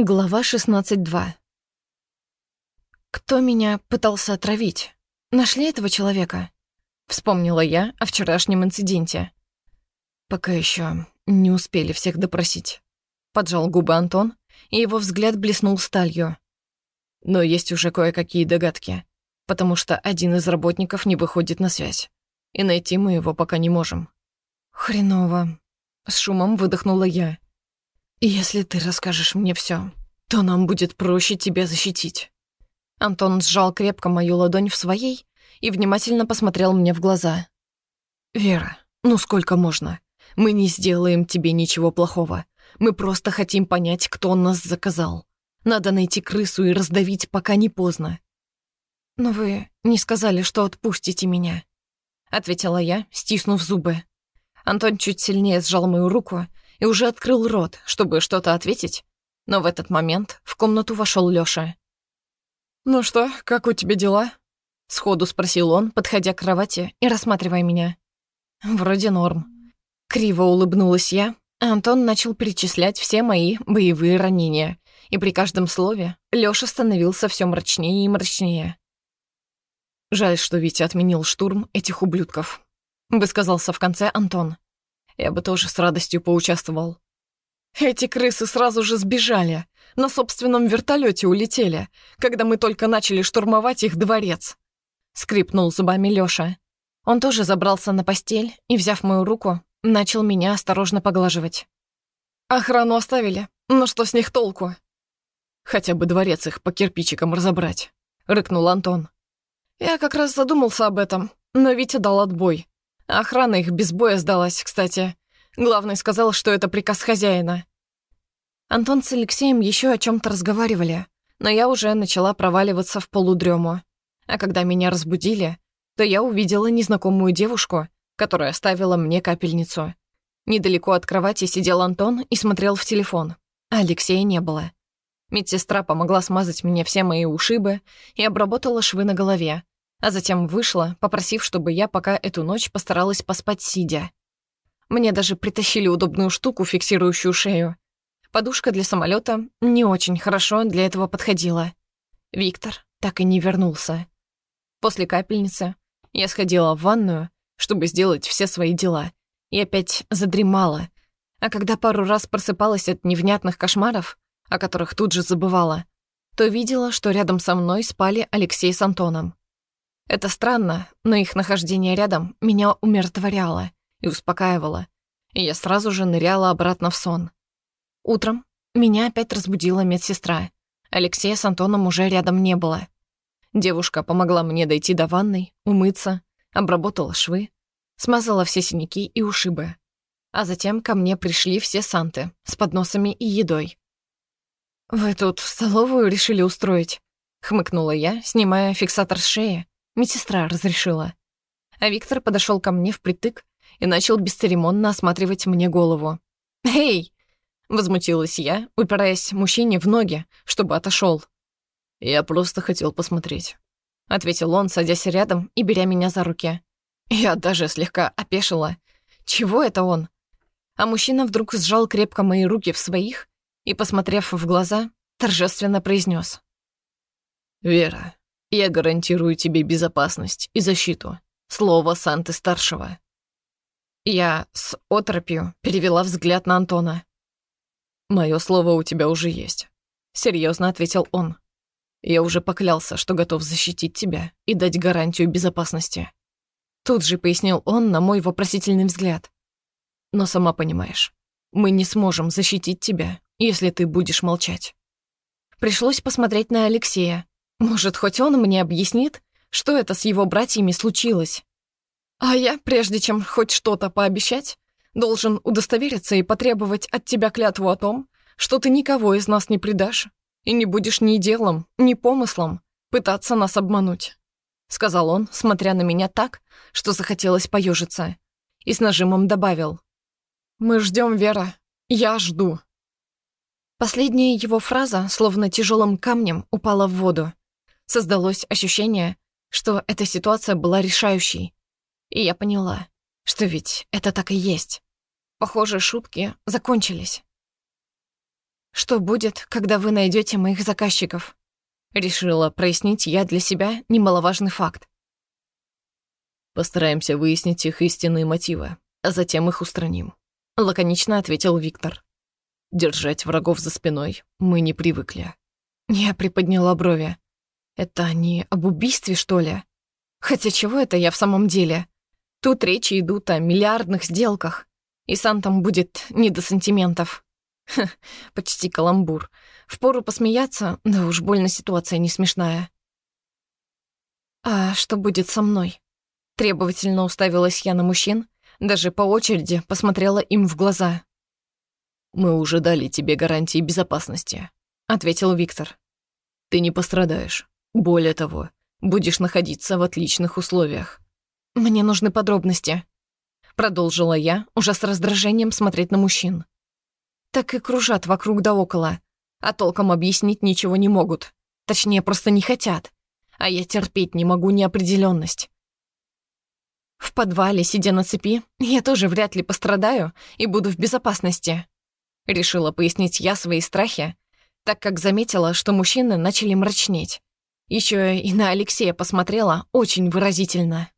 Глава 16.2 «Кто меня пытался отравить? Нашли этого человека?» Вспомнила я о вчерашнем инциденте. «Пока еще не успели всех допросить», — поджал губы Антон, и его взгляд блеснул сталью. «Но есть уже кое-какие догадки, потому что один из работников не выходит на связь, и найти мы его пока не можем». «Хреново», — с шумом выдохнула я. «Если ты расскажешь мне все, то нам будет проще тебя защитить». Антон сжал крепко мою ладонь в своей и внимательно посмотрел мне в глаза. «Вера, ну сколько можно? Мы не сделаем тебе ничего плохого. Мы просто хотим понять, кто нас заказал. Надо найти крысу и раздавить, пока не поздно». «Но вы не сказали, что отпустите меня», — ответила я, стиснув зубы. Антон чуть сильнее сжал мою руку и уже открыл рот, чтобы что-то ответить, но в этот момент в комнату вошел Лёша. «Ну что, как у тебя дела?» — сходу спросил он, подходя к кровати и рассматривая меня. «Вроде норм». Криво улыбнулась я, а Антон начал перечислять все мои боевые ранения, и при каждом слове Лёша становился все мрачнее и мрачнее. «Жаль, что Витя отменил штурм этих ублюдков», — высказался в конце Антон. Я бы тоже с радостью поучаствовал. Эти крысы сразу же сбежали, на собственном вертолете улетели, когда мы только начали штурмовать их дворец. Скрипнул зубами Лёша. Он тоже забрался на постель и, взяв мою руку, начал меня осторожно поглаживать. Охрану оставили, но что с них толку? Хотя бы дворец их по кирпичикам разобрать, рыкнул Антон. Я как раз задумался об этом, но Витя дал отбой. Охрана их без боя сдалась, кстати. Главный сказал, что это приказ хозяина. Антон с Алексеем еще о чем то разговаривали, но я уже начала проваливаться в полудрему. А когда меня разбудили, то я увидела незнакомую девушку, которая ставила мне капельницу. Недалеко от кровати сидел Антон и смотрел в телефон, а Алексея не было. Медсестра помогла смазать мне все мои ушибы и обработала швы на голове, а затем вышла, попросив, чтобы я пока эту ночь постаралась поспать сидя. Мне даже притащили удобную штуку, фиксирующую шею. Подушка для самолета не очень хорошо для этого подходила. Виктор так и не вернулся. После капельницы я сходила в ванную, чтобы сделать все свои дела, и опять задремала. А когда пару раз просыпалась от невнятных кошмаров, о которых тут же забывала, то видела, что рядом со мной спали Алексей с Антоном. Это странно, но их нахождение рядом меня умиротворяло и успокаивало, и я сразу же ныряла обратно в сон. Утром меня опять разбудила медсестра. Алексея с Антоном уже рядом не было. Девушка помогла мне дойти до ванной, умыться, обработала швы, смазала все синяки и ушибы. А затем ко мне пришли все санты с подносами и едой. «Вы тут в столовую решили устроить?» — хмыкнула я, снимая фиксатор с шеи Медсестра разрешила. А Виктор подошел ко мне впритык и начал бесцеремонно осматривать мне голову. «Эй!» — возмутилась я, упираясь мужчине в ноги, чтобы отошел. «Я просто хотел посмотреть», — ответил он, садясь рядом и беря меня за руки. Я даже слегка опешила. Чего это он? А мужчина вдруг сжал крепко мои руки в своих и, посмотрев в глаза, торжественно произнес: «Вера, я гарантирую тебе безопасность и защиту. Слово Санты-старшего». Я с отропью перевела взгляд на Антона. «Мое слово у тебя уже есть», — серьезно ответил он. «Я уже поклялся, что готов защитить тебя и дать гарантию безопасности». Тут же пояснил он на мой вопросительный взгляд. «Но сама понимаешь, мы не сможем защитить тебя, если ты будешь молчать». Пришлось посмотреть на Алексея, может, хоть он мне объяснит, что это с его братьями случилось? А я, прежде чем хоть что-то пообещать, должен удостовериться и потребовать от тебя клятву о том, что ты никого из нас не предашь и не будешь ни делом, ни помыслом пытаться нас обмануть», — сказал он, смотря на меня так, что захотелось поежиться, и с нажимом добавил. «Мы ждем, Вера, я жду». Последняя его фраза, словно тяжелым камнем, упала в воду. Создалось ощущение, что эта ситуация была решающей. И я поняла, что ведь это так и есть. Похоже, шутки закончились. Что будет, когда вы найдете моих заказчиков? Решила прояснить я для себя немаловажный факт. Постараемся выяснить их истинные мотивы, а затем их устраним. Лаконично ответил Виктор. Держать врагов за спиной мы не привыкли. Я приподняла брови. Это не об убийстве, что ли? Хотя чего это я в самом деле? Тут речи идут о миллиардных сделках, и сам там будет не до сантиментов. Ха, почти каламбур. Впору посмеяться, да уж больно ситуация не смешная. «А что будет со мной?» Требовательно уставилась я на мужчин, даже по очереди посмотрела им в глаза. «Мы уже дали тебе гарантии безопасности», — ответил Виктор. «Ты не пострадаешь. Более того, будешь находиться в отличных условиях». «Мне нужны подробности», — продолжила я, уже с раздражением смотреть на мужчин. Так и кружат вокруг да около, а толком объяснить ничего не могут. Точнее, просто не хотят. А я терпеть не могу неопределенность. В подвале, сидя на цепи, я тоже вряд ли пострадаю и буду в безопасности. Решила пояснить я свои страхи, так как заметила, что мужчины начали мрачнеть. Еще и на Алексея посмотрела очень выразительно.